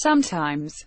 sometimes.